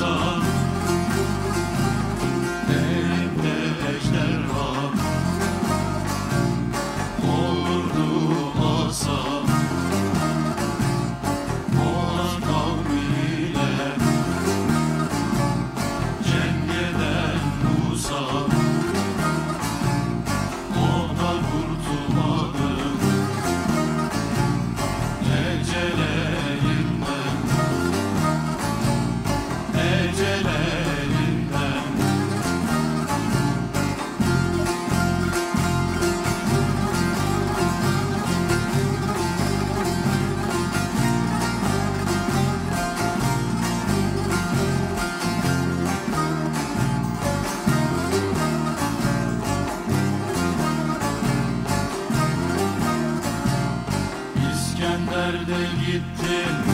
sun. kitchen.